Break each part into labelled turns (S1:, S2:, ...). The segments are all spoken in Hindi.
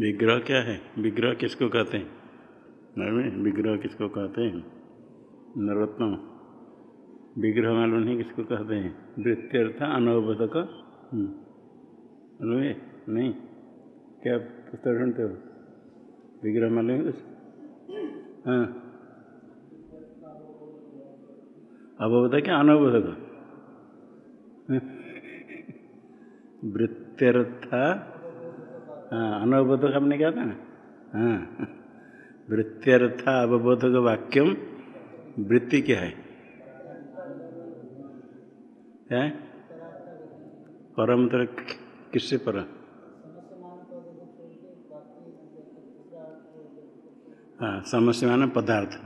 S1: विग्रह क्या है? विग्रह किसको कहते हैं? मालूम विग्रह किसको कहते हैं? नरोत्तम। विग्रह मालूम नहीं किसको कहते हैं? वृत्त्यर्थ अनवबोधक। मालूम है नहीं। क्या पुस्तक ढूंढते हो? विग्रह मालूम है कुछ? हाँ। अवबोधक क्या अनवबोधक? वृत्त्यर्थ हाँ अनवबोधक आपने क्या था? ना हाँ वृत्त्यर्थ अवबोधक वाक्यम वृत्ति क्या है? क्या परम किससे पर? हाँ समस्यमान पदार्थ।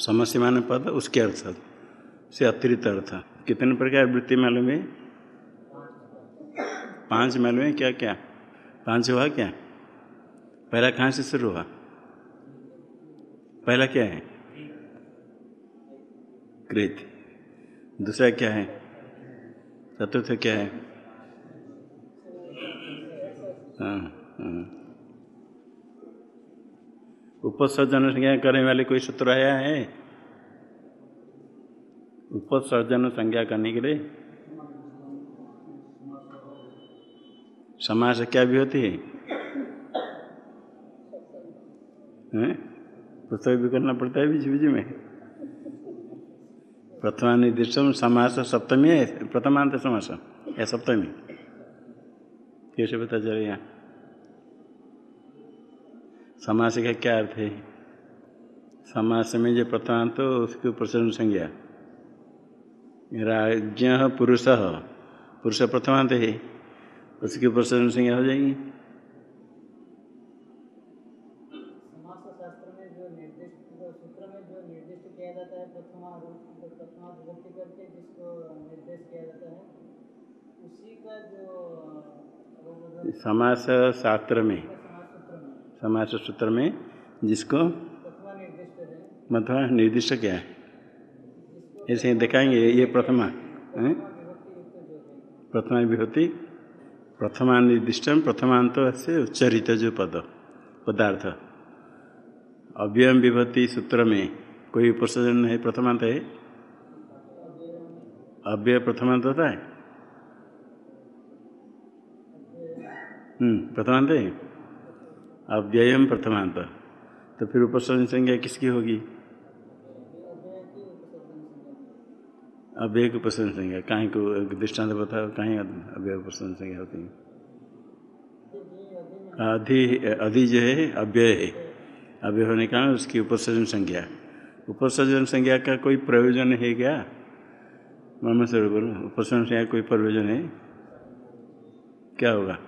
S1: समस्यमान पद उसके अर्थ से अतिरिक्त अर्थ। कितने प्रकार वृत्ति मालूम है? पाँच मालूम है? क्या क्या पाँच हुआ क्या? पहला कहाँ से शुरू हुआ? पहला क्या है? कृत दूसरा क्या है? चतुर्थ क्या है? हाँ हाँ। उपसर्जन संज्ञा करने वाले कोई सूत्र आया है? उपसर्जन संज्ञा करने के लिए? समास क्या भी होती है? पुस्तक भी करना पड़ता है बीच बीच में। प्रथमा निर्दिष्ट समास सप्तमी है, प्रथमांत समास। या सप्तमी? कैसे पता चलेगा समास का क्या अर्थ है? समास में जो प्रथमांत तो उसके ऊपर संज्ञा राज्य पुरुष। पुरुष प्रथमांत है। उसके ऊपर संज्ञा हो जाएगी। समास शास्त्र में समास सूत्र में जिसको मतलब निर्दिष्ट क्या है। ऐसे दिखाएँगे ये प्रथमा प्रथमा विभूति प्रथमा निर्दिष्ट प्रथमांत से उच्चरित जो पद पदार्थ। अव्ययम विभूति सूत्र में कोई उपसर्जन है प्रथमांत है? अव्यय प्रथमांत होता है? प्रथमांत है। अव्ययम प्रथमांत तो फिर उपसर्जन संज्ञा किसकी होगी? अव्यय की उपसर्जन संज्ञा, कहीं को दृष्टांत बताओ, कहीं अव्यय उपसर्जन संज्ञा होती है। अधि अधि जो है, अव्यय है। अव्यय होने का उसकी उपसर्जन संज्ञा। उपसर्जन संज्ञा का कोई प्रयोजन है क्या? मम सर बोलो, उपसर्जन संज्ञा कोई प्रयोजन है? क्या होगा?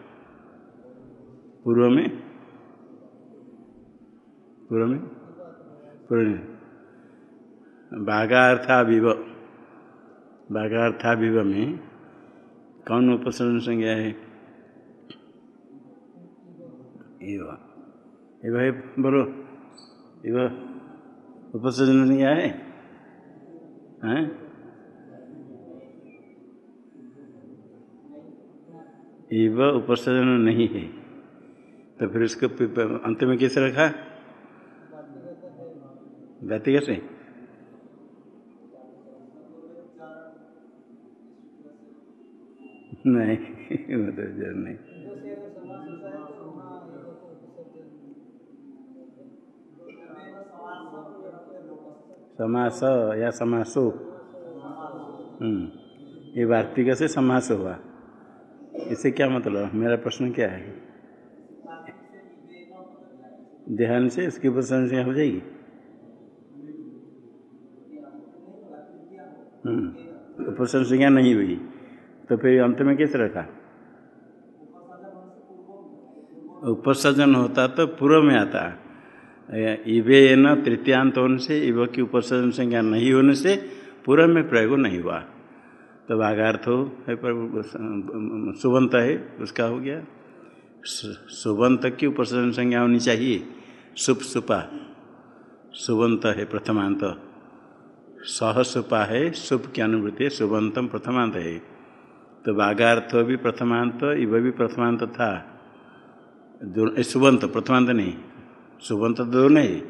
S1: पूर्व में? पूर्व में? पूर्व में। बाघार्थाविव बाघार्थाविव में कौन उपसर्जन संज्ञा है? एव है बोलो। एव उपसर्जन संज्ञा है? हैं? एव उपसर्जन नहीं है। तो फिर उसको अंत में कैसे रखा? व्यक्तिगत से नहीं तो नहीं। समास या समासो? ये वार्तिक से समास हुआ। इससे क्या मतलब? मेरा प्रश्न क्या है? ध्यान से इसकी प्रशंसा हो जाएगी? उपसंज्ञा नहीं हुई। तो फिर अंत में कैसे रखा उपसर्जन होता तो पूर्व में आता। इवे न तृतीयांत होने से, इव की उपसर्जन संज्ञा नहीं होने से पूर्व में प्रयोग नहीं हुआ। तो भागार्थ हो, है पर सुबंत है, उसका हो गया। सुबंत की उपसर्जन संज्ञा होनी चाहिए। सुप सुपा, सुबंत है प्रथमांत। सह सुपा है, सुप की अनुभूति सुबंतम प्रथमांत है। तो बाघार्थ भी प्रथमांत, इव भी प्रथमांत था। सुबंत प्रथमांत नहीं। सुबंत तो दोनों ही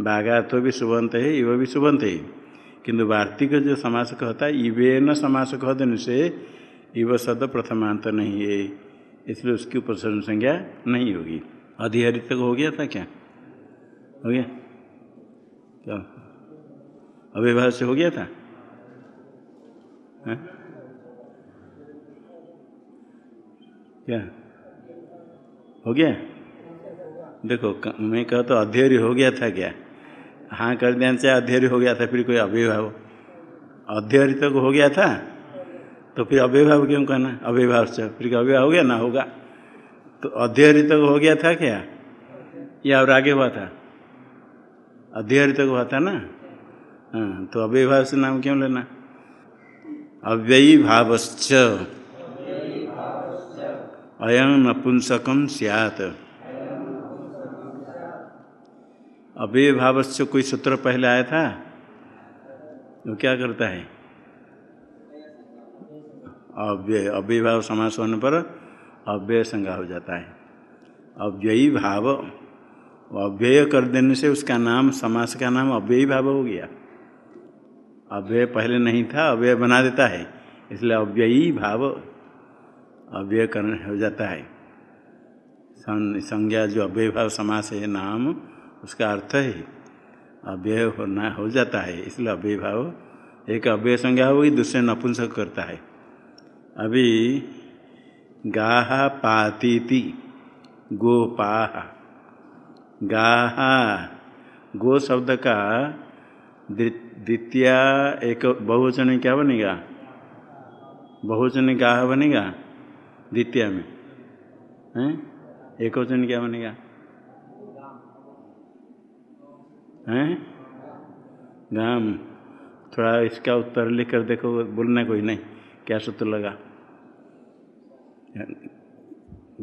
S1: बाघार्थ भी सुबंत है, इव भी सुबंत है। किंतु वार्तिक जो समास कहता है इवे न समास कह देने से इव शब्द प्रथमांत नहीं है। इसलिए उसकी उपसर्ग संज्ञा नहीं होगी। अधिहरित हो गया था क्या? हो गया? क्या? अव्यवहार से हो गया था? है? क्या? हो गया? देखो मैं कह तो अध्यय हो गया था क्या? हाँ कर देने से अध्यय हो गया था, फिर कोई अभिभाव। अध्यय तक हो गया था तो फिर अभिभाव क्यों कहना अभिभाव से, फिर अभिभाव हो गया ना, होगा। तो अध्यय तक हो गया था क्या? या और आगे हुआ था अध्यय तक हुआ था ना? हाँ तो अव्यभाव से नाम क्यों लेना? अव्ययी भावश्च। अयं नपुंसकम सियात। अव्यय भाव से कोई सूत्र पहले आया था? वो क्या करता है? अव्यय अव्यय समास होने पर अव्यय संज्ञा हो जाता है। अव्ययी भाव, अव्यय कर देने से उसका नाम, समास का नाम अव्ययी भाव हो गया। अव्यय पहले नहीं था, अव्यय बना देता है, इसलिए अव्ययी भाव। अव्यय करने हो जाता है। संज्ञा जो अव्यय भाव समास है, नाम, उसका अर्थ है अव्यय होना, हो जाता है। इसलिए अव्यय भाव एक अव्यय संज्ञा होगी, दूसरे नपुंसक करता है। अभी, गाहा पातीति, गोपाह। गाहा, गो शब्द का द्वितीय एक बहुवचन क्या बनेगा? बहुवचन गाह बनेगा? द्वितीय में। हैं? एक वचन क्या बनेगा हैं? गाम थोड़ा इसका उत्तर लिख कर देखो, बोलना कोई नहीं, क्या सूत्र लगा?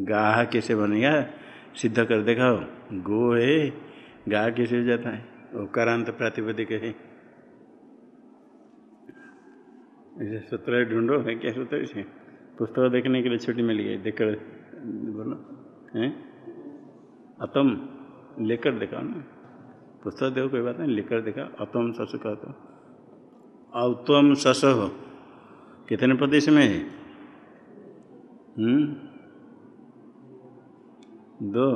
S1: गाह कैसे बनेगा? सिद्ध कर देखा गो है गाह कैसे हो जाता है? उपकारांत प्रातिपदिक है। ऐसे सूत्र ढूंढो, है क्या सूत्र इसे? पुस्तक देखने के लिए छुट्टी मिल गई देखकर, बोलो, हैं? अतम, लेकर देखा ना। पुस्तक देखो, कोई बात नहीं, लेकर देखा अतम सस का तो अतम सस हो कितने प्रदेश में है? दो,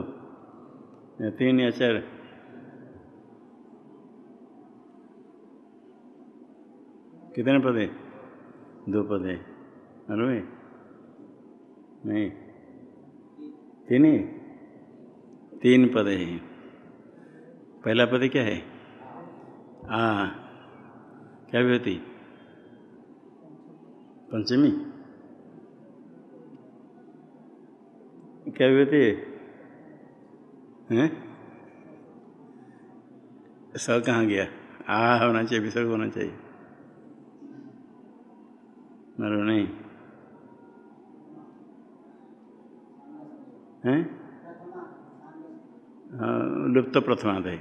S1: या तीन, या चार? कितने पद? है दो पद। है नहीं। तीन ही? तीन पद है। पहला पद क्या है? आ, क्या भी होती पंचमी। क्या भी होती है? स कहाँ गया? आ, होना चाहिए, विसर्ग होना चाहिए। मरो नहीं। हैं? हाँ लुप्त प्रथमांत है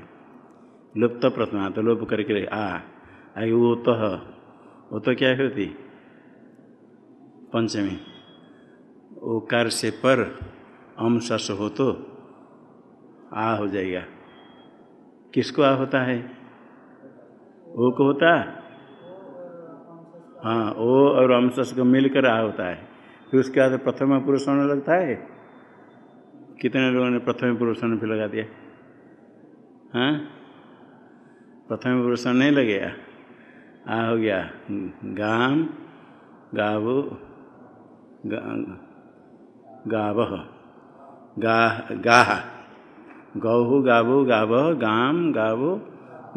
S1: लुप्त प्रथमांत लोप करके आ आगे वो तो वो तो क्या होती पंचमी। ओकार से पर अम सस हो तो आ हो जाएगा। किसको आ होता है? ओ को होता? हाँ ओ और अम सस को मिलकर आ होता है। फिर उसके बाद प्रथम पुरुष होने लगता है? कितने लोगों ने प्रथम पुरुष फिर लगा दिया? हाँ? प्रथम पुरुष नहीं लगेगा आ हो गया। गाम, गावो गाव गाह गाह। गौहु गावो, गाव, गाम, गावो,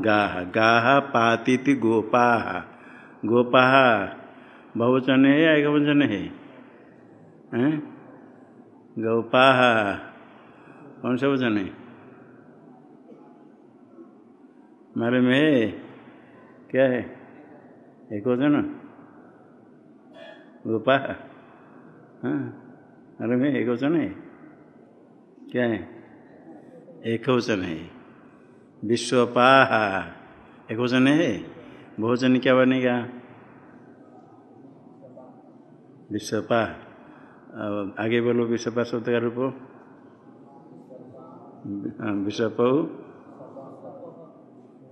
S1: गाह। गाह पाती गोपाह गोपाह बहुवचन है या एक वचन है? हैं? गौपाह कौन सा वचन है? हमारे में क्या है? एक वचन गोपाह हाँ अरे में एक वचन है? क्या है? एक वचन है। विश्वपाह एक वचन है? बहुवचन क्या बनेगा? विश्वपाह आगे बोलो विश्वपाह शब्द का रूप। विषप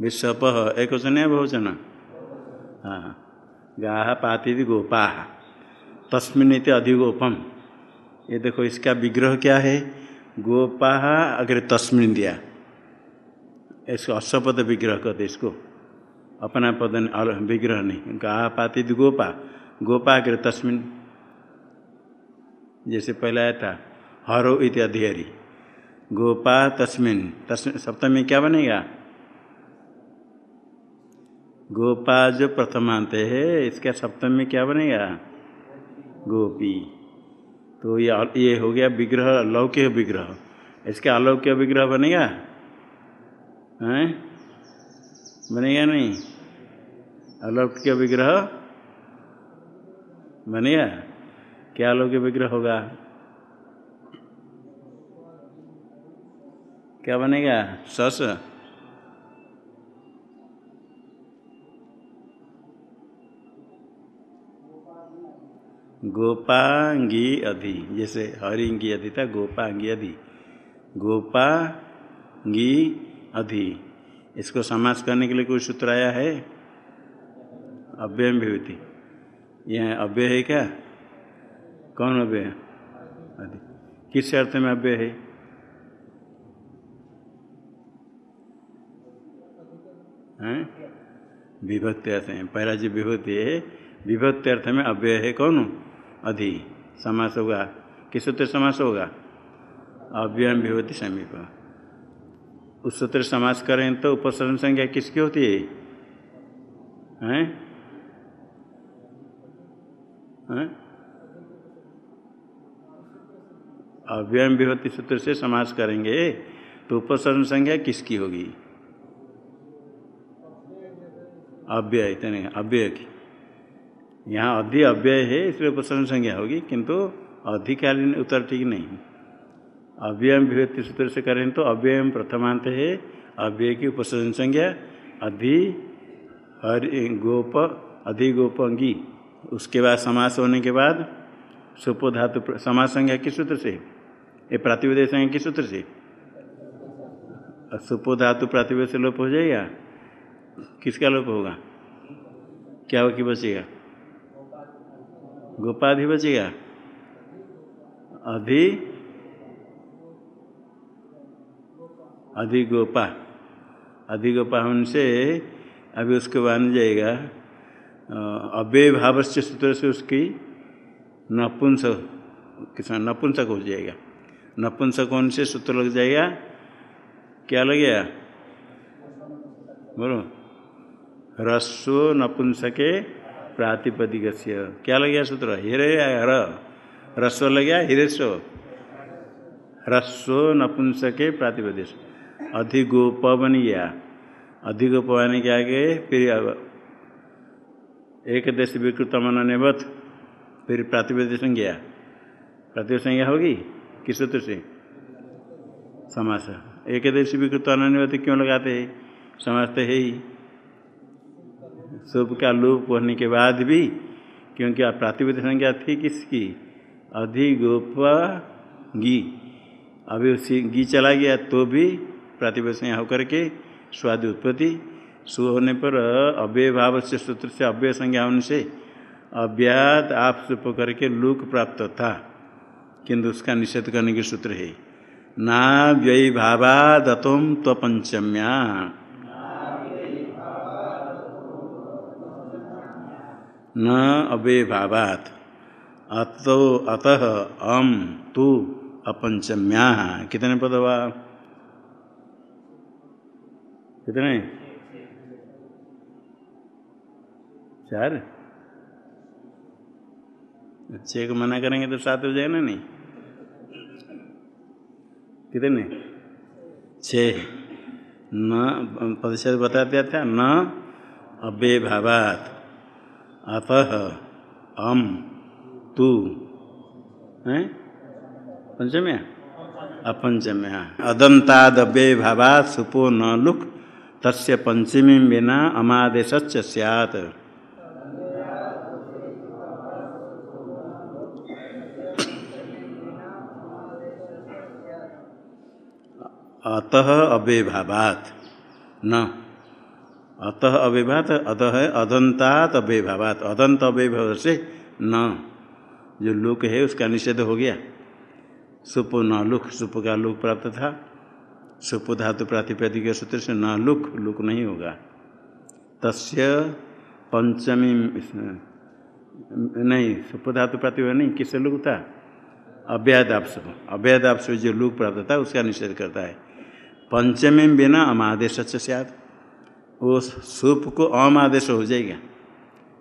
S1: विषप एक वचन है बहुवचन? हाँ गाह पाती गोपा। तस्मिन अधिगोपम। ये देखो, इसका विग्रह क्या है? गोपा अगर तस्मिन दिया। इसको अश्वपद विग्रह कहते इसको। अपना पद विग्रह नहीं। गाह पाती गोपा। गोपा अग्र तस्मिन। जैसे पहले आया था, हरो इत्यादि हरी गोपा तस्मिन। तस्मिन सप्तमी क्या बनेगा? गोपा जो प्रथमांत है, इसका सप्तमी क्या बनेगा? गोपी। तो ये ये हो गया विग्रह लौक्य विग्रह। इसका अलौक्य विग्रह बनेगा? हैं? बनेगा नहीं? अलौक्य विग्रह बनेगा? क्या अलौक्य विग्रह होगा? क्या बनेगा? सस। गोपांगी अधि जैसे हरिंगी अधि था गोपांगी अधि। गोपांगी अधि इसको समास करने के लिए कोई सूत्र आया है? अव्यय विभूति। यह अव्यय है क्या? कौन अव्यय? अधि। किस अर्थ में अव्यय है? हैं? विभक्ति अर्थ है। पहला जो विभूति है, विभक्ति अर्थ में अव्यय है कौन? अधि, समास होगा। किस सूत्र समास होगा? अव्यय विभूति समीप। उस सूत्र समास करें तो उपसर्जन संख्या किसकी होती है? हैं? अव्यय विभूति सूत्र से समास करेंगे तो उपसर्जन संख्या किसकी होगी? अव्यय, इतने अव्यय की। यहाँ अधि अव्यय है, इसलिए उपसर्जन संज्ञा होगी, किंतु अधिकालीन उत्तर ठीक नहीं अव्यय विभक्ति सूत्र से करें तो अव्यय प्रथमांत है, अव्यय की उपसर्जन संज्ञा, अधि हरि गोप, अधि गोपंगी। उसके बाद समास होने के बाद सुपो धातु समास संज्ञा किस सूत्र से? ये प्रातिवेद संज्ञा किस सूत्र से? सुपो धातु प्रातिवेद से लोप हो जाएगा। किसका लोप होगा? क्या हो बचेगा? गोपाधि बचेगा? अधि अधिगोपा। अधिगोपा उनसे अभी उसके बन जाएगा अव्यय भाव से सूत्र से उसकी नपुंसक, किसान नपुंसक हो जाएगा। नपुंसक कौन से सूत्र लग जाएगा। क्या लग गया? बोलो। ह्रस्व नपुंसके प्रातिपदिक क्या लग गया सूत्र? हिरे हर ह्रस्व लग गया? हिरेस्व ह्रस्व नपुंसके प्रातिपदिक अधिगोप बन गया अधिगोप आने के आगे फिर एक देश विकृत मननेवत फिर प्रातिपदिक संज्ञा। प्रातिपदिक संज्ञा होगी? किस सूत्र से? समास। एक देश विकृत अनन्यवत क्यों लगाते हैं? समास तो है ही। शुभ का लोप होने के बाद भी, क्योंकि आप प्रातिपद संज्ञा थी किसकी? अधिगोप गी अभी उसी गी चला गया तो भी प्रातिपद संज्ञा होकर के स्वादि उत्पत्ति सु होने पर अव्यय भाव से, सूत्र से, अव्यय संज्ञा होने से अव्यात आप सुप करके लुक प्राप्त था। किंतु उसका निषेध करने के सूत्र है ना व्यय भावादतोम त्वपंचम्या। न अवे भावात अतो अतः अम तु अपंचम्या कितने पद हुआ कितने? चार? छः को मना करेंगे तो सात हो जाए ना नहीं? कितने? छः। न प्रतिशत बता दिया था, न अव्यय भावात अतः अम, तू। है? पंचम्या? अपंचम्या। अदंतादव्यय भावा सुपो न लुक तस्य पंचमी बिना अमादेश सैत अतः अव्यभावात न। अतः अव्यभात अतः है अदंतात अव्यभावात अदंत अव्यभाव से न। जो लुक है, उसका निषेध हो गया। सुप न लुक सुप का लुक प्राप्त था। सुप धातु प्रातिपदिक सूत्र से न लुक लुक नहीं होगा। तस्य पंचमी, नहीं, सुप धातु प्रातिपद नहीं, किससे लुक था? अव्यादाप्स अव्यादाप्स जो लुक प्राप्त था, उसका निषेध करता है। पंचमी बिना अमादेश सद वो सुप को अम आदेश हो जाएगा।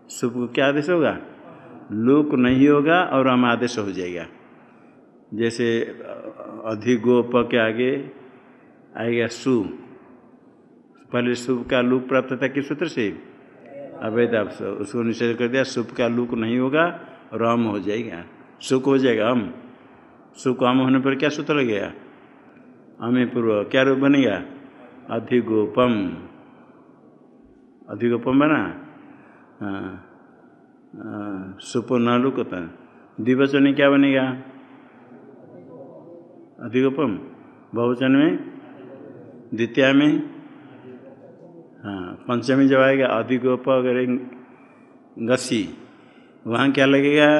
S1: सुप को क्या आदेश होगा? लुक नहीं होगा और अम आदेश हो जाएगा। जैसे अधिगोप के आगे आएगा सु। पहले शुभ का लुक प्राप्त था किस सूत्र से? अवैध उसको निषेध कर दिया शुभ का लुक नहीं होगा और अम हो जाएगा। सुख हो जाएगा अम सुख अम होने पर क्या सूत्र लगेगा? अमे पूर्व। क्या रूप बनेगा? अधिगोपम। अधिगोपम बना सुपो न लुकता द्विवचन क्या बनेगा? अधिगोपम बहुवचन में? द्वितीय में? हाँ पंचमी जब आएगा अधिगोप अगर गसी, वहाँ क्या लगेगा?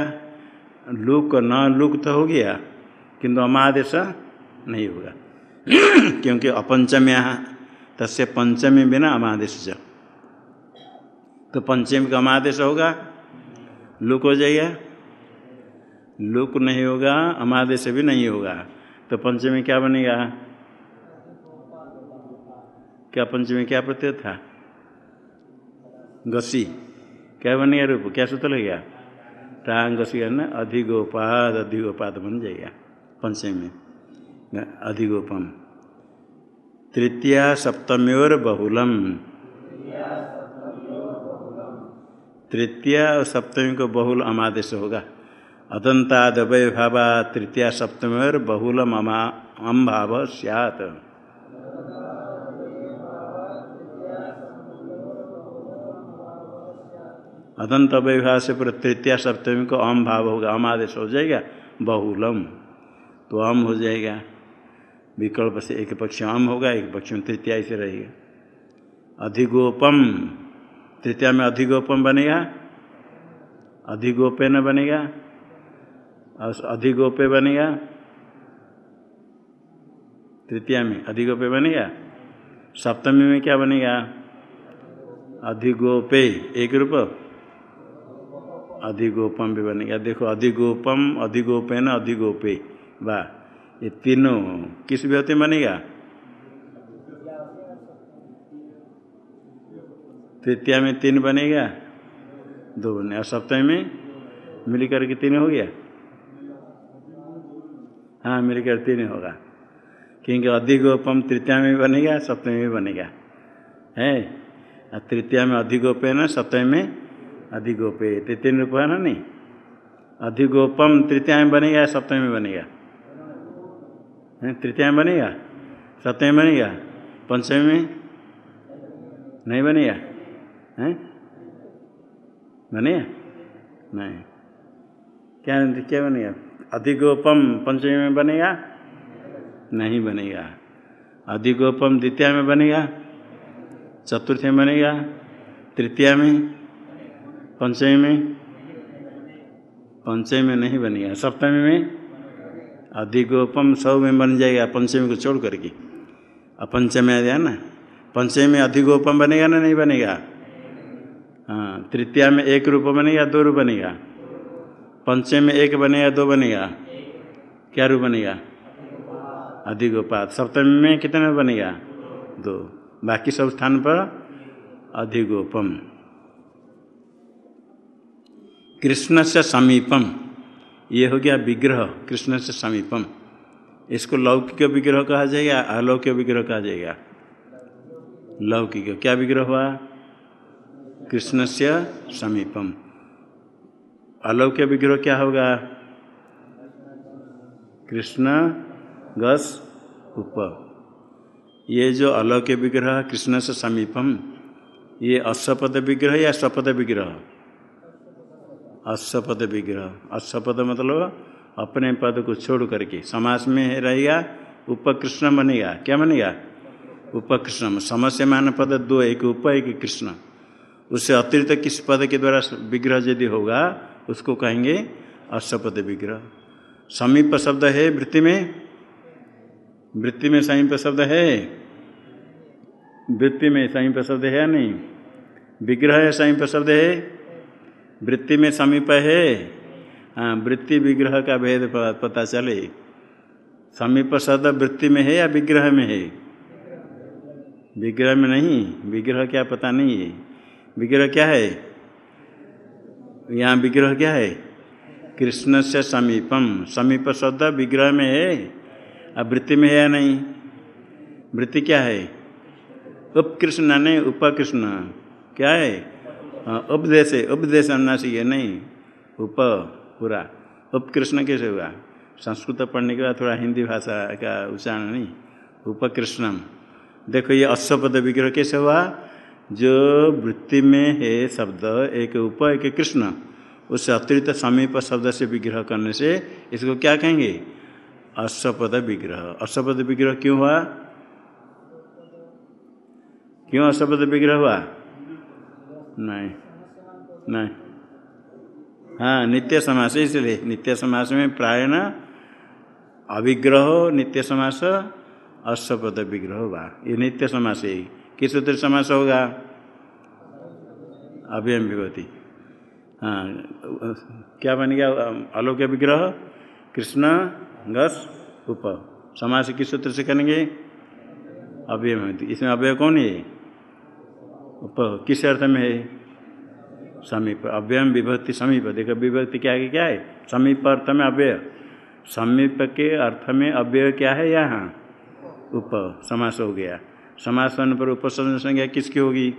S1: लुक न लुक तो हो गया, किंतु अमादेश नहीं होगा। क्योंकि अपंचम्या, तस्य पंचमी बिना अमादेश तो पंचमी का अमादेश होगा। लुक हो जाएगा लुक नहीं होगा, अमादेश भी नहीं होगा। तो पंचमी क्या बनेगा? क्या पंचमी क्या प्रत्यय था? गसी क्या बनेगा रूप? क्या सूत्र लगेगा? टांग गसी करना अधिगोपाद अधिगोपाद बन जाएगा पंचमी। में अधिगोपम। तृतीया सप्तमी और बहुलम। तृतीय और सप्तमी को बहुल अमादेश होगा। अदंताद भाव तृतीय, सप्तमी और बहुल अम भाव सियात। अदंत अवयभाव से पूरा तृतीय, सप्तमी को अम भाव होगा अम आदेश हो जाएगा, बहुलम। तो अम हो जाएगा। विकल्प से एक पक्ष अम होगा, एक पक्ष में तृतीय से रहेगा। अधिगोपम। तृतीय में अधिगोपम बनेगा अधिगोपे न बनेगा अधिगोपे बनेगा, तृतीया में अधिगोपे बनेगा, सप्तमी में क्या बनेगा अधिगोपे एक रूप अधिगोपम भी बनेगा, देखो अधिगोपम अधिगोपे न अधिगोपे वाह ये तीनों किस व्यक्ति बनेगा तृतीया में तीन बनेगा दो बने। और सप्तमी में मिलकर के तीन हो गया? हाँ मिलकर तीन होगा। क्योंकि अधिगोपम तृतीया में बनेगा सप्तमी में बनेगा है? तृतीया में अधिगोप है ना, सप्तमी में अधिगोपे। तो तीन रूप है ना? नहीं। अधिगोपम तृतीया में बनेगा सप्तमी में बनेगा तृतीया में बनेगा सप्तमी में बनेगा पंचमी में नहीं बनेगा हैं? बनेगा नहीं। क्या क्या बनेगा अधिगोपम पंचमी में बनेगा? नहीं बनेगा। अधिगोपम द्वितीय में बनेगा? चतुर्थ में बनेगा? तृतीय में? पंचमी में? पंचमी में नहीं बनेगा। सप्तमी में? अधिगोपम सौ में बन जाएगा पंचमी को छोड़ करके। अब पंचमी आ जाए ना। पंचमी में अधिगोपम बनेगा ना नहीं बनेगा? हाँ तृतीया में एक रूप बनेगा, दो रूप बनेगा? पंचम में एक बनेगा, दो बनेगा? क्या रूप बनेगा? अधिगोपात सप्तमी में कितने बनेगा? दो। बाकी सब स्थान पर अधिगोपम। कृष्ण से समीपम। ये हो गया विग्रह कृष्ण से समीपम। इसको लौकिक विग्रह कहा जाएगा, अलौकिक विग्रह कहा जाएगा। लौकिक। क्या विग्रह हुआ? कृष्ण से समीपम। अलौक्य विग्रह क्या होगा? कृष्ण गस उप। ये जो अलौक्य विग्रह कृष्ण से समीपम, ये अश्वपद विग्रह या स्वपद विग्रह अश्वपद विग्रह अश्वपद मतलब अपने पद को छोड़ करके समास में रहेगा, उपकृष्ण बनेगा। क्या बनेगा? उपकृष्ण। समस्या मान पद दो, एक उप, एक कृष्ण। उससे अतिरिक्त किस पद के द्वारा विग्रह यदि होगा, उसको कहेंगे अष्टपद विग्रह। समीप शब्द है वृत्ति में? वृत्ति में समीप शब्द है? वृत्ति में समीप शब्द है या नहीं? विग्रह है समीप शब्द है? वृत्ति में समीप है। हाँ वृत्ति विग्रह का भेद पता चले। समीप शब्द वृत्ति में है या विग्रह में है? विग्रह में नहीं। विग्रह क्या पता नहीं है। विग्रह क्या है? यहाँ विग्रह क्या है? कृष्ण से समीपम। समीप शब्द विग्रह में है। अब वृत्ति में है या नहीं? वृत्ति क्या है? उपकृष्ण नहीं, उपकृष्ण। क्या है? उपदेश है। उपदेश अनुनासिक है नहीं। उप, पूरा। उपकृष्ण कैसे हुआ? संस्कृत पढ़ने के बाद थोड़ा हिंदी भाषा का उच्चारण नहीं। उपकृष्णम। देखो ये अश्वपद विग्रह कैसे हुआ? जो वृत्ति में है शब्द, एक उप एक कृष्ण उससे अतिरिक्त समीप शब्द से विग्रह करने से इसको क्या कहेंगे? अश्वपद विग्रह। अश्वपद विग्रह क्यों हुआ? क्यों अश्वपद विग्रह हुआ? नहीं नहीं। हाँ नित्य समास, इसलिए नित्य समास में प्रायण अभिग्रह नित्य समास, अश्वपद विग्रह होगा ये नित्य समास है। किस सूत्र समास होगा? अभियम विभूति। हाँ क्या बन गया? अलौक्य विग्रह, कृष्ण, गस, उप। समास किस सूत्र से करेंगे? अव्यय विभूति। इसमें अव्यय कौन है? उप। किस अर्थ में है? समीप। अव्ययम विभक्ति समीप। देखो, विभक्ति क्या है क्या है? समीप अर्थ में अव्यय समीप के अर्थ में अव्यय क्या है? यहाँ। उप। समास हो गया। समास होने पर उपसर्जन संज्ञा किसकी होगी?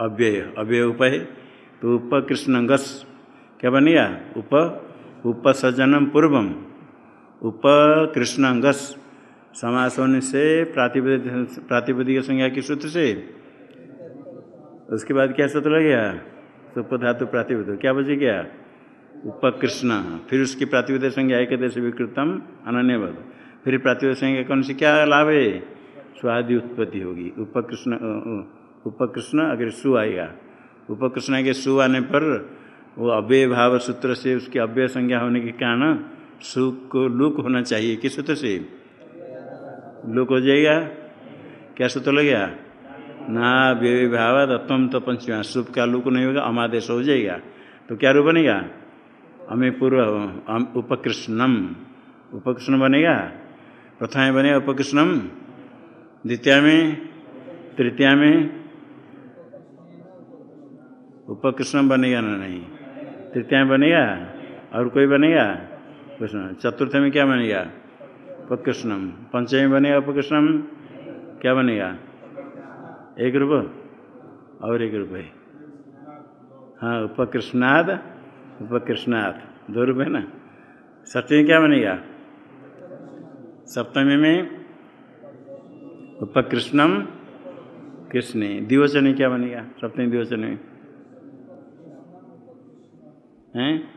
S1: अव्यय। अव्यय उप है तो उप कृष्ण गस क्या बनेगा उप उपसर्जनम पूर्वम। उप कृष्ण गस समास होने से प्रातिपदिक प्रातिपदिक संज्ञा की सूत्र से। उसके बाद क्या सूत्र लग गया? सुप धातु प्रातिपद क्या बचे गया? उपकृष्ण। फिर उसकी प्रातिपदिक संज्ञा एक देश विकृतम अनन्यवध फिर प्रातिपद संज्ञा कौन से क्या लाभ? है स्वादि उत्पत्ति होगी। उपकृष्ण उपकृष्ण अगर सु आएगा। उपकृष्ण के सु आने पर वो अव्यय भाव सूत्र से उसकी अव्यय संज्ञा होने के कारण सु को लुक होना चाहिए। किस सूत्र से? लुक हो जाएगा। क्या सूत्र लग गया ना व्यय भाव तत्व तो पंचमा सुप का लुक नहीं होगा, अमादेश हो जाएगा। तो क्या रूप बनेगा? हमें पूर्व उपकृष्णम। उपकृष्ण बनेगा? प्रथम बने उपकृष्णम द्वितीय में, तृतीया में उपकृष्ण बनेगा ना नहीं? तृतीया में बनेगा और कोई बनेगा कृष्ण, चतुर्थ में क्या बनेगा उपकृष्णम। पंचमी बनेगा उपकृष्णम? क्या बनेगा एक रूप। और एक रूप है। हाँ उपकृष्णाद उपकृष्णाद। दो रूप है ना? सप्तमी क्या बनेगा सप्तमी में उपकृष्णम कृष्ण। दिवचन क्या बनेगा? सप्तमी दिवचन। में हैं?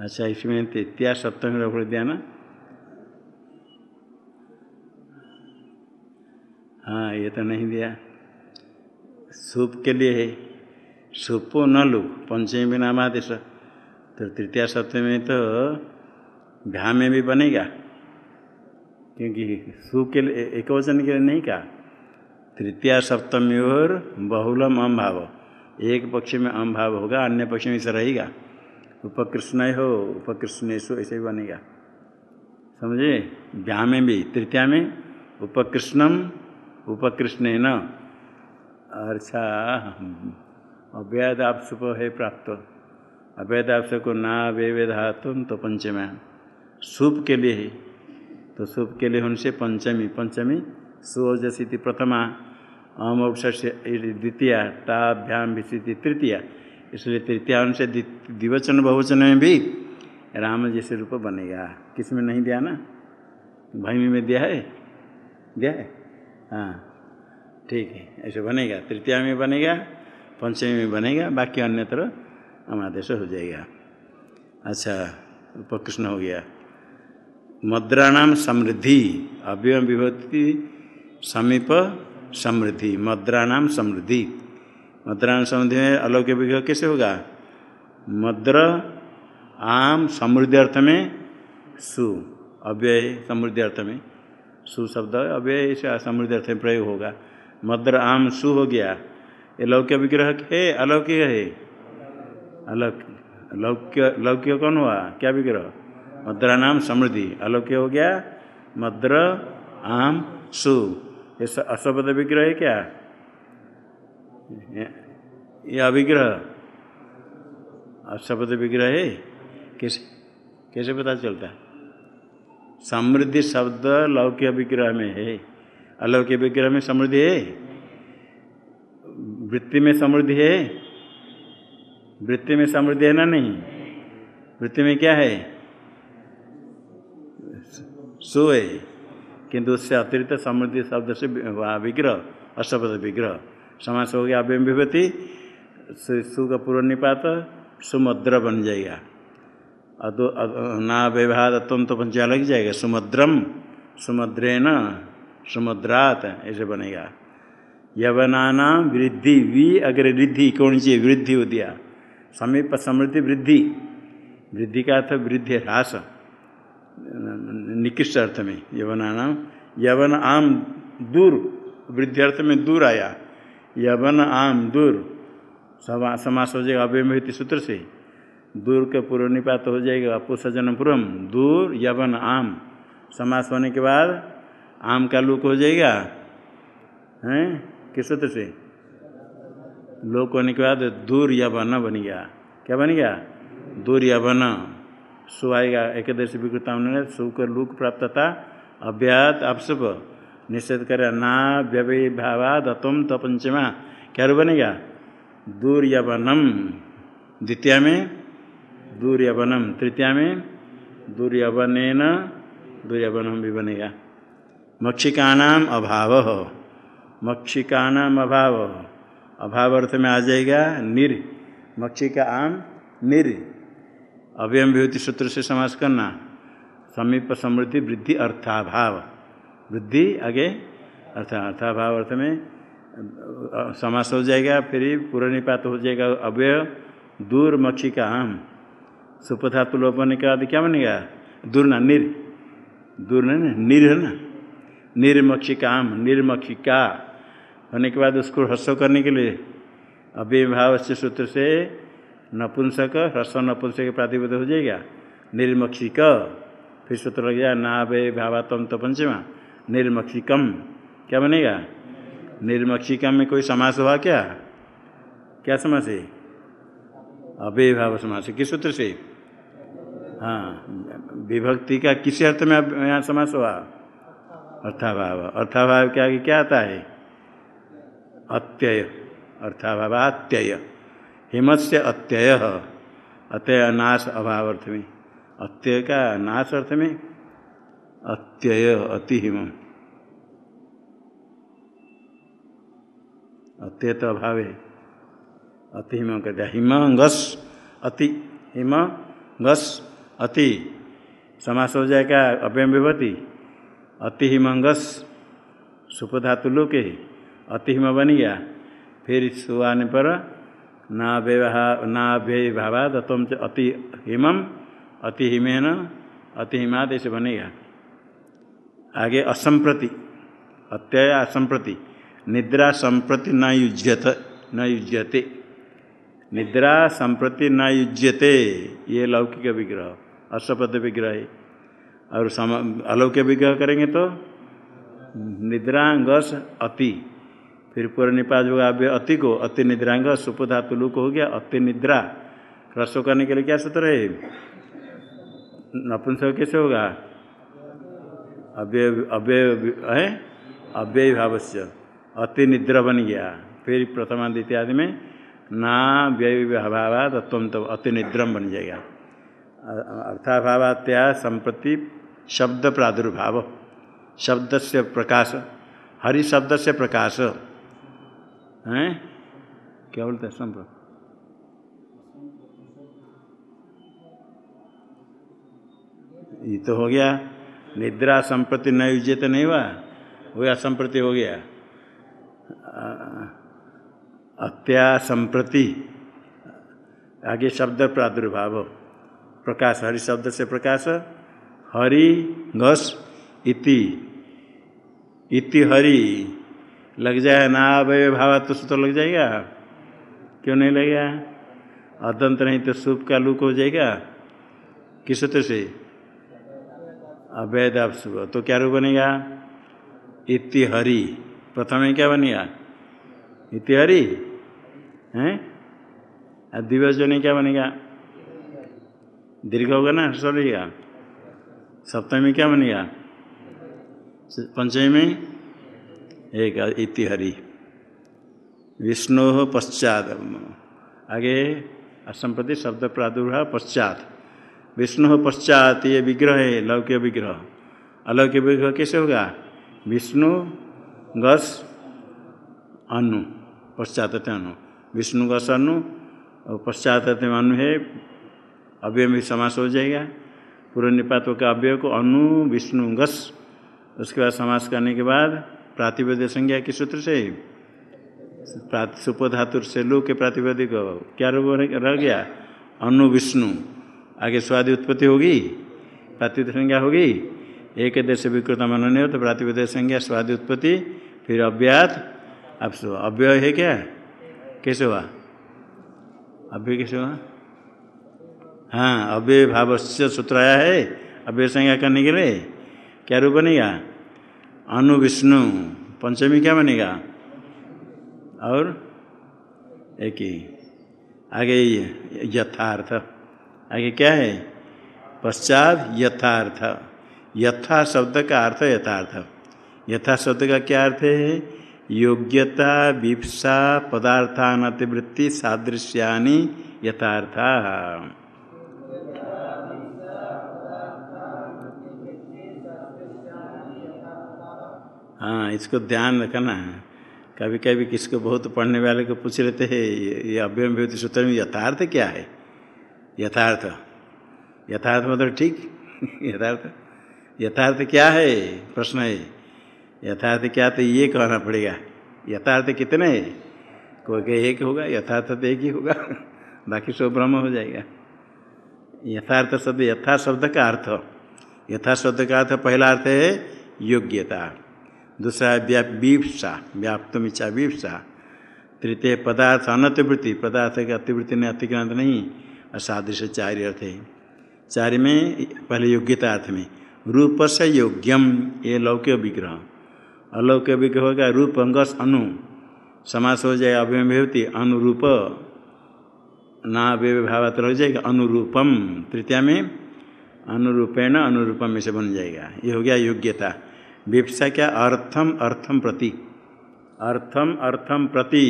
S1: अच्छा इसमें तृतीया सप्तमी रख दिया ना? हाँ ये तो नहीं दिया। सूप के लिए है। सुपो न लू पंचमी में नामादेश। तो तृतीया सप्तमी में तो भ्या में भी बनेगा। क्योंकि सु के लिए, एक वचन के लिए नहीं कहा। तृतीया सप्तमी और बहुलम अम भाव एक पक्ष में अम भाव होगा, अन्य पक्ष में इसे रहेगा। उपकृष्ण हो उपकृष्ण सु ऐसे ही बनेगा। समझे? व्या में भी, तृतीया में उपकृष्णम उपकृष्ण न अच्छा अव्याद आपसुप है प्राप्त। अवैध आपसे को ना वे धातुम तो पंचमा शुभ के लिए है। तो शुभ के लिए उनसे पंचमी पंचमी सुजसी प्रथमा अम से द्वितीय, ताभ्याम विस्थिति तृतीया। इसलिए तृतीया उनसे द्विवचन बहुवचन में भी राम जैसे रूप बनेगा। किसमें नहीं दिया ना? भैमी में दिया है? दिया है? हाँ। ठीक है, ऐसे बनेगा। तृतीया में बनेगा, पंचमी में बनेगा, बाकी अन्यत्र अमादेश हो जाएगा। अच्छा उपकृष्ण हो गया। मद्राणाम समृद्धि, अव्यय विभूति समीप समृद्धि, मद्राणाम समृद्धि। मद्राणाम समृद्धि में अलौकिक विग्रह कैसे होगा? मद्र आम समृद्धि अर्थ में सु, अव्यय समृद्धि अर्थ में। सु शब्द अव्यय से समृद्धि अर्थ में प्रयोग होगा। मद्र आम सु हो गया। ये लौक्य विग्रह है, अलौकिक है? अलौकिक लौक्य लौक्य कौन हुआ? क्या विग्रह? मद्रा नाम समृद्धि। अलौक्य हो गया, मद्र, आम, सु। ये विग्रह है क्या? ये अविग्रह। अशब्द विग्रह है? कैसे कैसे पता चलता? है समृद्धि शब्द लौक्य विग्रह में है। अलौक्य विग्रह में समृद्धि है? वृत्ति में समृद्धि है? वृत्ति में समृद्धि है ना नहीं? वृत्ति में क्या है? सो है किंतु उससे अतिरिक्त समृद्धि शब्द से विग्रह अशब्द विग्रह। समास हो गया अव्यम विभूति, सु का पूर्व निपात, सुमद्र बन जाएगा। अदो ना व्यवहार तुम तो पंचा लग जाएगा। सुमद्रम सुमद्रेन सुमद्रात, ऐसे बनेगा। यवनाना वृद्धि, वी अगर वृद्धि कौन सी वृद्धि हो दिया? समीप समृद्धि वृद्धि। वृद्धि का अर्थ वृद्धि ह्रास। निकृष्ट अर्थ में यवनाना यवन आम दूर, वृद्धि अर्थ में दूर आया। यवन आम दूर समास हो जाएगा अव्यमित सूत्र से। दूर के पूर्व निपात हो जाएगा अपुसजन दूर यवन आम समास होने के बाद आम का लुक हो जाएगा, हैं, किस सूत्र से? लोक होने के बाद दूर यवन बन गया। क्या बन गया? दूर यवन। सु आएगा एकदश विकृता ने सु को लुक प्राप्तता अव्यात अपशुभ निषेध करे ना व्यविभावाद अतम तो पंचमा क्या बनेगा दूर यवनम द्वितीय में दूर यवनम तृतीया में दूर यवन दूर भी बनेगा मक्षिकाणाम अभाव मक्षिकाणाम अभाव। अभाव अर्थ में आ जाएगा निर, मक्षिका आम निर। अव्यम विभूति सूत्र से समास करना। समीप समृद्धि, वृद्धि, अर्थाभाव। वृद्धि, आगे, अर्थ, अर्थाभाव अर्थ में समास हो जाएगा, फिर पूर्ण निपात हो जाएगा, अव्यय, दूर मक्षी का आम सुपधातु लोप होने के बाद क्या बनेगा? दूर ना, निर। दूर ना, निर है ना? निर्मक्षी का आम निर्मक्षी का होने के बाद उसको ह्रस्व करने के लिए अव्यभाव से सूत्र से नपुंसक, ह्रस्व नपुंसक प्रातिपद हो जाएगा। निर्मक्षिक, फिर सूत्र लग जाएगा ना वे भावात्म तो पंचमा। निर्मक्षिकम, क्या बनेगा? निर्मक्षिकम में कोई समास हुआ क्या? क्या समास है? अभय भाव समास किस सूत्र से? हाँ विभक्ति का किस अर्थ में यहाँ समास हुआ? अर्थाभाव। अर्थाभाव के आगे क्या आता है? अत्यय। अर्थाभाव अत्यय हिमत से अत्यय। अत्यय नाश अभाव अर्थ में। अत्यय का नाश अर्थ में अत्यय अति हिम अत्यय तो अभाव है। अति हिम कहते हैं हिम अति हिम गस अति। समास हो जाएगा अव्यम विभूति अति हिमंगस सुपधातु लोके अति हिम बन गया। फिर सुहाने पर ना व्यवहार ना व्यय भावाद अति हिमम अति हिमेन अति हिमाद ऐसे बनेगा आगे असंप्रति अत्यय असंप्रति निद्रा संप्रति न युज्यत, न युज्यते। निद्रा संप्रति न युज्यते, ये लौकिक विग्रह अशपद विग्रह है और सम, अलौकिक विग्रह करेंगे तो निद्रांगस अति। फिर पूर्व निपात होगा अति को अति निद्रांग सुपधातुलु को हो गया अति निद्रा ह्रस्व करने के लिए क्या सूत्र है? नपुंसक कैसे होगा? अव्यय अव्यय है अव्यय भावस्य अति निद्रा बन गया। फिर प्रथमा द्वितीय आदि में, ना व्यय भावाद अत्वम तो अति निद्रम बन जाएगा। अर्थाभावात्या संप्रति शब्द प्रादुर्भाव। शब्द से प्रकाश। हरि शब्द से प्रकाश। हैं? क्या बोलते हैं? संप्र। ये तो हो गया। निद्रा संप्रति न युजे तो नहीं हुआ? वो असंप्रति हो गया। अत्या संप्रति। आगे शब्द प्रादुर्भाव। प्रकाश, हरि शब्द से प्रकाश। हरि, घस, इति। इति, हरि। लग जाए ना अवय भाव तो तो लग जाएगा। क्यों नहीं लगेगा? अदंत नहीं तो सूप का लुक हो जाएगा। किस सूत्र से? अवैध आप सुबह। तो क्या रूप बनेगा? इति हरि। प्रथम में क्या बनेगा? इति हरि? हैं? दिवस जो नहीं क्या बनेगा? दीर्घ होगा ना रहेगा सप्तमी क्या बनेगा? पंचमी? में एक इति हरि। विष्णु पश्चात। आगे असंप्रति शब्द प्रादुर्भाव पश्चात। विष्णु पश्चात ये विग्रह है लौक्य विग्रह। अलौक्य विग्रह कैसे होगा? विष्णु, गस, अनु। पश्चात अनु। विष्णु, गस, अनु। और पश्चात अनु है, अव्यय में समास हो जाएगा। पूर्व निपातों का अव्यय को अनु, विष्णु, गस। उसके बाद समास करने के बाद प्रातिपद्य संज्ञा के सूत्र से सुपधातु से लू के प्रातिपदिक क्या रूप रह गया? अनु विष्णु। आगे स्वादि उत्पत्ति होगी? प्रातिपद संज्ञा होगी? एक देश विकृत नहीं हो तो प्रातिपद संज्ञा, स्वादि उत्पत्ति, फिर अव्यात। अब अव्यय है क्या? कैसे हुआ? अव्यय कैसे हुआ? हाँ अव्यय भाव से सूत्र आया है। अव्यय संज्ञा करने के लिए। क्या रूप बनेगा? अनु विष्णु, पंचमी क्या बनेगा? और एक ही। आगे यथार्थ। आगे क्या है? पश्चात यथार्थ। यथा शब्द का अर्थ यथार्थ। यथा शब्द का क्या अर्थ है? योग्यता विप्सा पदार्थानतिवृत्ति, सादृश्यानि, यथार्था। हाँ इसको ध्यान रखना कभी कभी किसको बहुत पढ़ने वाले को पूछ लेते हैं, ये अभ्यम विभूति सूत्र में यथार्थ क्या है? यथार्थ। यथार्थ मतलब ठीक? यथार्थ। यथार्थ क्या है? प्रश्न है। यथार्थ क्या तो ये कहना पड़ेगा। यथार्थ कितने है? कोई के एक होगा, यथार्थ तो एक ही होगा। बाकी सब ब्रह्म हो जाएगा। यथार्थ शब्द, यथा शब्द का अर्थ। यथा शब्द का अर्थ, पहला अर्थ है योग्यता। दूसरा व्यापीपसा व्याप्तम इच्छा वीपसा। तृतीय पदार्थ अनतिवृत्ति, पदार्थ के अतिवृत्ति ने अतिक्रांत नहीं असादृश चार अर्थ है। चार में, पहले योग्यता अर्थ में रूप से योग्यम, ये लौक्य विग्रह। अलौक्य विग्रह होगा रूप अंगस अनु। समास हो जाएगा अव्यवती अनुरूप। ना अव्यय भावात रह जाएगा अनुरूपम। तृतीया में, अनुरूपेण अनुरूपम से बन जाएगा। ये हो गया योग्यता। विप्सा क्या अर्थम अर्थम प्रति। अर्थम अर्थम प्रति,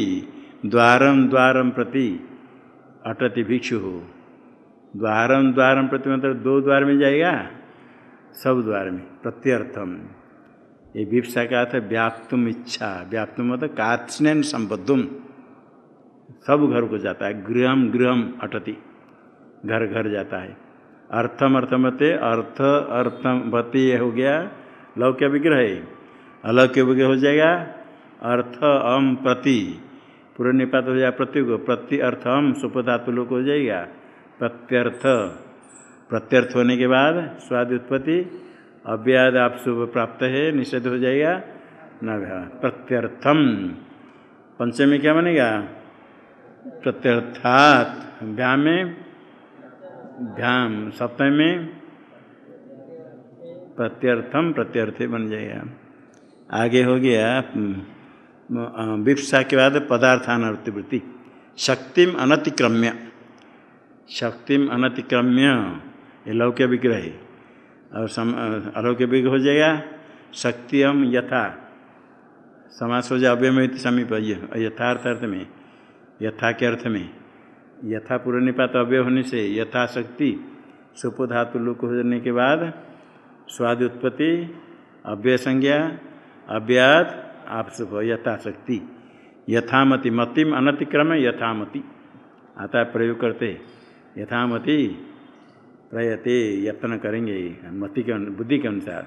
S1: द्वारम द्वारम प्रति। अटति भिक्षु। हो द्वारम द्वारम प्रति मतलब दो द्वार में जाएगा, सब द्वार में, प्रत्यर्थम। ये विप्सा का अर्थ व्याप्तुम इच्छा। व्याप्तुम मतलब कात्स्न संबद्धुम। सब घर को जाता है, गृहम गृहम अटति। घर घर जाता है। अर्थम अर्थमते अर्थ अर्थम भति हो गया लौक्य विग्रह है। अलौक्य विग्रह हो जाएगा अर्थ अम प्रति। पूर्व निपात हो जाएगा प्रति को। प्रति अर्थ अम सुपधातु लोक हो जाएगा। प्रत्यर्थ। प्रत्यर्थ होने के बाद स्वाद उत्पत्ति। अव्याद आप शुभ प्राप्त है, निषेध हो जाएगा। न प्रत्यर्थम। पंचमी क्या बनेगा? प्रत्यर्थात। भ्याम में भ्याम सप्तमी। में प्रत्यर्थम प्रत्यर्थे बन जाएगा। आगे हो गया विप्सा के बाद पदार्थानवृत्ति शक्तिम अनतिक्रम्य। शक्तिम अनतिक्रम्य, ये लौक्य विग्रह। और सम अलौक्य विग्रह हो जाएगा शक्तिम यथा। समास हो जाए अव्य में समीप यथार्थ अर्थ में, यथा के अर्थ में। यथा पूर्व निपात अव्यय होने से यथाशक्ति, सुपोधातु लुक होने के बाद स्वाद उत्पत्ति, अव्यय संज्ञा अव्यात आप यथाशक्ति। यथामति मतिम अनतिक्रम यथामति। आता प्रयोग करते। यथामति प्रयते, यत्न करेंगे। मति के बुद्धि के अनुसार।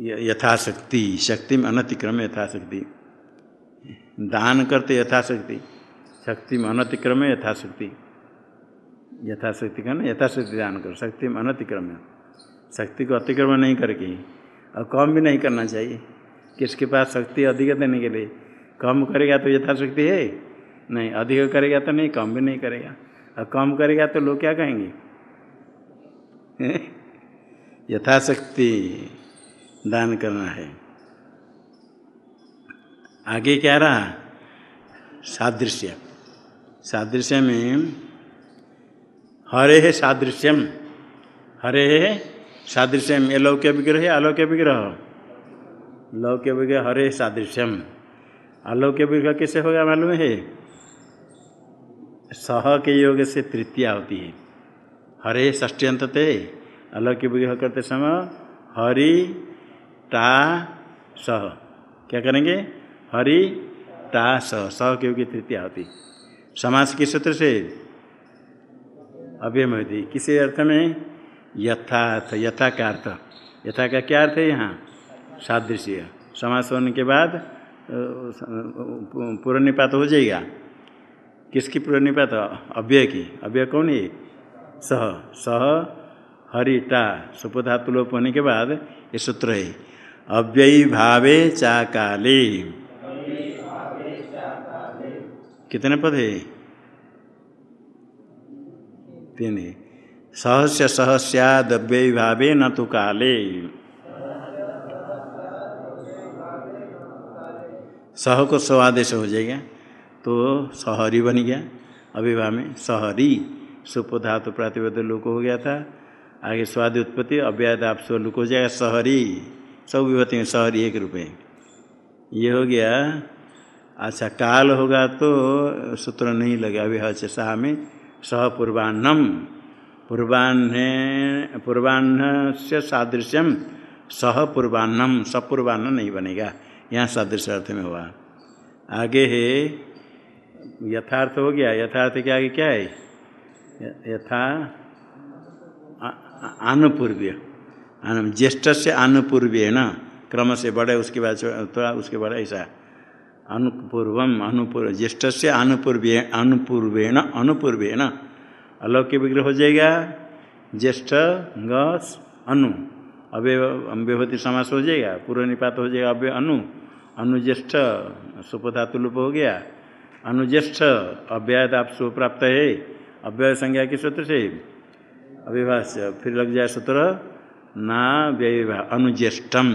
S1: यथाशक्ति शक्ति में अनतिक्रम यथाशक्ति। दान करते यथाशक्ति। शक्ति में अनतिक्रम यथाशक्ति। यथाशक्ति का ना यथाशक्ति दान करो। शक्ति में अनतिक्रम। शक्ति को अतिक्रमण नहीं करके और कम भी नहीं करना चाहिए। किसके पास शक्ति अधिक देने के लिए? कम करेगा तो यथाशक्ति है। नहीं, अधिक करेगा तो नहीं, कम भी नहीं करेगा। और कम करेगा तो लोग क्या कहेंगे? यथाशक्ति दान करना है। आगे क्या रहा? सादृश्य। सादृश्य में हरे है सादृश्यम। हरे है सादृश्यम, ये लौक्य विग्रह है? अलौक्य विग्रह लौक्य विग्रह हरे सादृश्यम। अलौक्य विग्रह कैसे होगा मालूम है? सह के योग से तृतीया होती है। हरे ष्टियंत थे अलौक्य विग्रह करते समय हरि टा सह। क्या करेंगे? हरि टा सह। सह के योग तृतीया होती समास के सूत्र से अभ्यम होती किसी अर्थ में? यथार्थ यथा का अर्थ। यथा का क्या अर्थ है यहाँ? सादृश्य। समास होने के बाद पूर्ण निपात हो जाएगा। किसकी पूर्ण निपात अव्यय की। अव्यय कौन है? सह। सह हरिटा सुपधातु होने के बाद ये सूत्र है। अव्ययी भावे चाकाले। कितने पद है? तीन है। सहस्य सहस्यादव्ययी भावे न तो काले। सह को सौ आदेश हो जाएगा तो सहरी बन गया। अभिभा में सहरी सुप धातु प्रतिबद्ध लोक हो गया था। आगे स्वाद उत्पत्ति, अव्याद आप स्व लुक हो जाएगा, सहरी। सब विभूति में सहरी एक रुपये ये हो गया अच्छा काल होगा तो सूत्र नहीं लगे अभी हच शाह में, सह पूर्वान्नम। पूर्वाह्न पूर्वाह्न से सादृश्यम सह पूर्वान्नम सपूर्वान्न नहीं बनेगा। यहाँ सदृश अर्थ में हुआ। आगे है, यथार्थ हो गया। यथार्थ के आगे क्या है? यथा आनुपूर्व्य ज्येष्ठ से आनुपूर्व्य न? क्रम से बड़े उसके बाद थोड़ा उसके बाद ऐसा। अनुपूर्वम अनुपूर्व ज्येष्ठ से अनुपूर्व्य अनुपूर्वेण अनुपूर्वेण। अलौक्य विग्रह हो जाएगा। ज्येष्ठ, गस, अनु। अव्यय अव्यवती समास हो जाएगा पूर्व निपात हो जाएगा अव्यय अनु। अनुज्येष्ठ सुपधातु लुप हो गया। अनुज्येष्ठ अव्यय आप सुप्राप्त है। अव्यय संज्ञा के सूत्र से अभिभाष्य फिर लग जाए सूत्र, ना व्यय अनुज्येष्ठम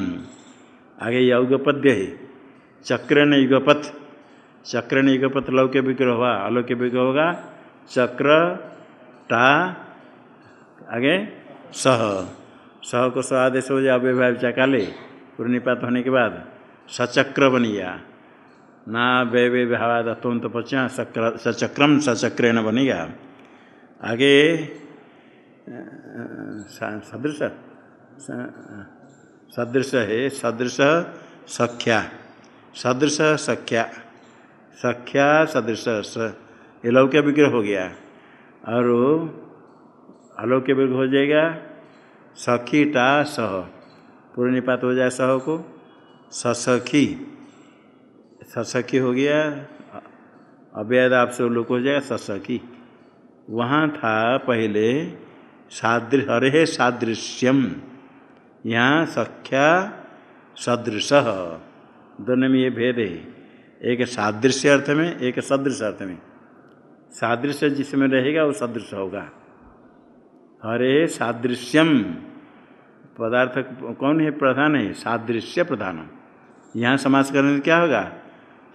S1: आगे युगपद्य है। चक्र युगपथ। चक्र युगपथ लौक्य विग्रह हुआ अलौक्य विग्रह होगा। चक्र टा आगे, सह। सह को सह आदेश हो जाए अव्यभाव काले पूर्णिपात होने के बाद, सचक्र बन गया ना वे वे भावाद अतोन्त पचा सक्र, सचक्रम सचक्र न बनेगा आगे सदृश सदृश है, सदृश सख्या। सदृश सख्या। सख्या, सदृश स। ये लौक्य विग्रह हो गया। और अलौक्य विग्रह हो जाएगा। सखी टा सह। पूर्ण निपात हो जाए सह को। ससखी। ससखी हो गया। अवैध आप सब लोग हो जाएगा ससखी। वहाँ था पहले सादृ हरे सादृश्यम। यहाँ सख्या सदृश। दोनों में ये भेद है। एक सादृश्य अर्थ में, एक सदृश अर्थ में। सादृश्य जिसमें रहेगा वो सदृश होगा। हरे सादृश्यम। पदार्थ कौन है? प्रधान है। सादृश्य प्रधान। यहाँ समास करने क्या होगा?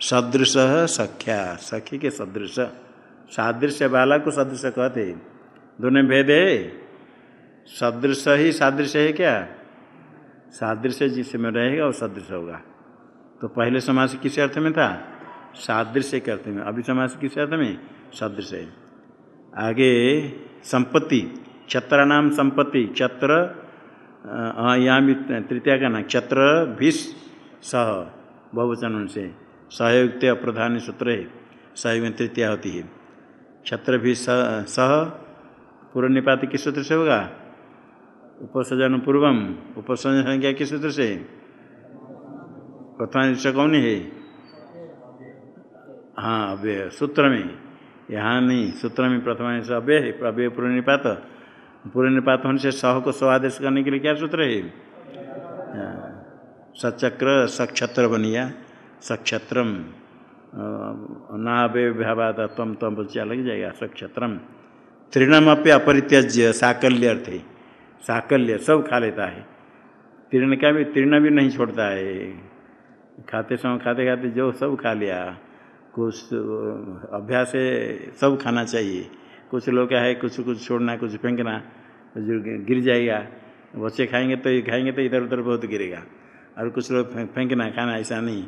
S1: सदृश सख्या। सखी के सदृश सादृश्य बाला को सदृश कहते दोनों भेद है। सदृश ही सादृश्य है क्या? सादृश्य जिसमें रहेगा वो सदृश होगा। तो पहले समास किस अर्थ में था? सादृश्य के अर्थ में अभी समास किस अर्थ में सदृश है आगे, संपत्ति। छत्र नाम संपत्ति। छत्र तृतीया का नाम। छत्र भीष सह, बहुवचन से। सहयुक्त प्रधान सूत्र है। सहयोग में तृतीया होती है। छत्र भी सह पूर्व निपात किस सूत्र से होगा? उपसर्जन पूर्वम। उपसर्जन संख्या किस सूत्र से? प्रथम कौन है? हाँ अव्यय सूत्र में यहाँ नहीं सूत्र में प्रथम से अव्यय है अव्यय पूर्व निपात पूर्व निपात होने से सह को स्वादेश करने के लिए क्या सूत्र है? सचक्र, सक्षत्र बनिया, सक्षत्रम। नावे भावाद तम तम बच्चा लग जाएगा, सक्षत्रम। तृणमप्य अपरित्यज्य साकल्य अर्थ है साकल्य सब खा लेता है। तीर्ण का भी, तीर्ण भी नहीं छोड़ता है। खाते समय खाते खाते जो सब खा लिया। कुछ अभ्यास है, सब खाना चाहिए। कुछ लोग क्या है कुछ कुछ छोड़ना, कुछ फेंकना, जो गिर जाएगा। बच्चे खाएँगे तो ये खाएँगे तो इधर उधर बहुत गिरेगा। और कुछ लोग फेंकना, खाना ऐसा नहीं।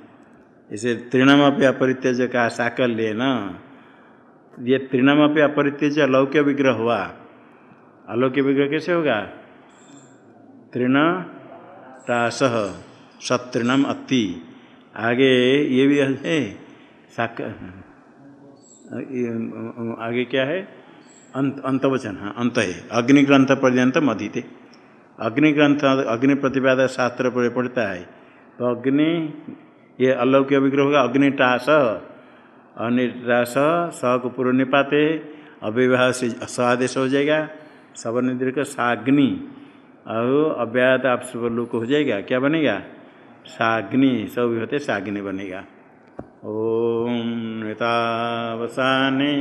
S1: इसे तृणमपि अपरित्यज का साकल्य न। ये तृणम तृणमपि अपरित्यज अलौक्य विग्रह हुआ। अलौक्य विग्रह कैसे होगा? तृण टास सतृणम अति आगे ये भी है। साक आगे क्या है? अंत, अंतवचन हाँ अंत है। अग्निग्रंथ पर्यंत मधीते अग्निग्रंथ, अग्नि प्रतिपादक शास्त्र पर पढ़ता है। तो अग्नि, ये अलौक्य विग्रह होगा, अग्निटास। अनिटास स को पूर्व निपाते अव्यवाह से स्वादेश हो जाएगा सवन दीर्घ साग्नि। और अव्यात आप लोग हो जाएगा, क्या बनेगा? साग्नि, सब होते साग्नि बनेगा। ओम नेतावसाने।